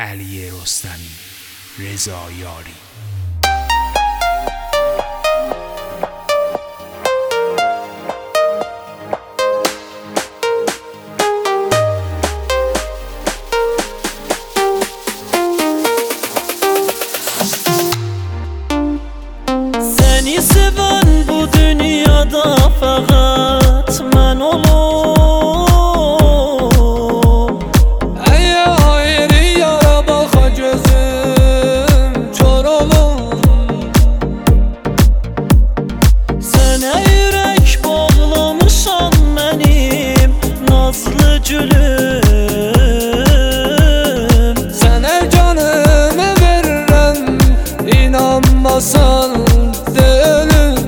علی رستمی رضا یاری. Seni seven inanmasan de ölüm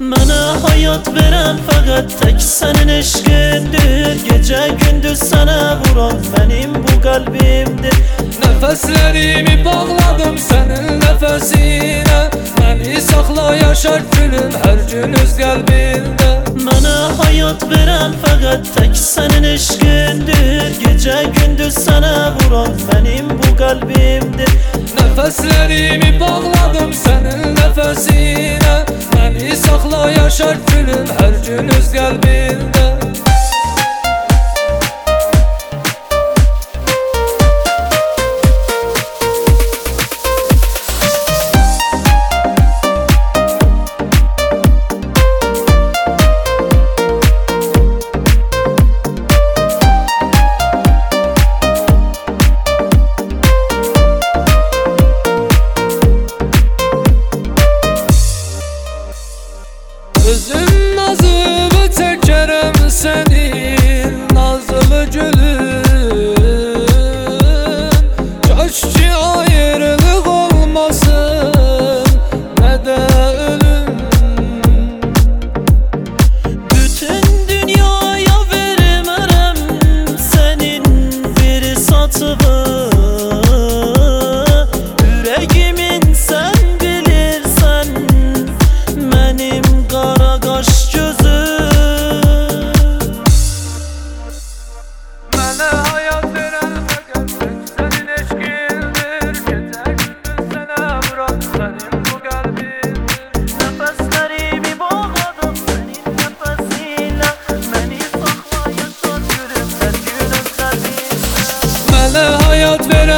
Mənə hayat verən fəqət tək sənin eşqindir Gecə gündüz sənə vuran mənim bu qəlbimdir Nefeslerimi bağladım senin nefesine. Beni sakla yaşar gülüm her gün öz kalbinde Mənə hayat verən fəqət tək sənin eşqindir Gecə gündüz sənə Sevran mənim bu qəlbimdir Nəfəslərimi bağladım sənin nəfəsinə Məni saxla yaşar gülüm hər gün öz qəlbində Puszczcie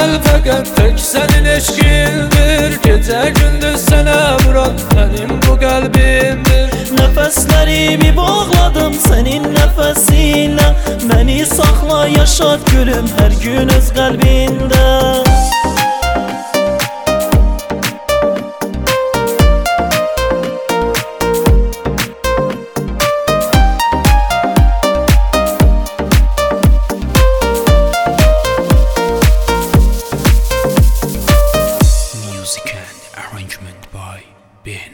verən fəqət tək sənin eşqindir Gecə gündüz sənə vuran mənim bu qəlbimdir Nəfəslərimi bağladım sənin nəfəsinlə Məni saxla yaşat gülüm hər gün öz qəlbində Bien.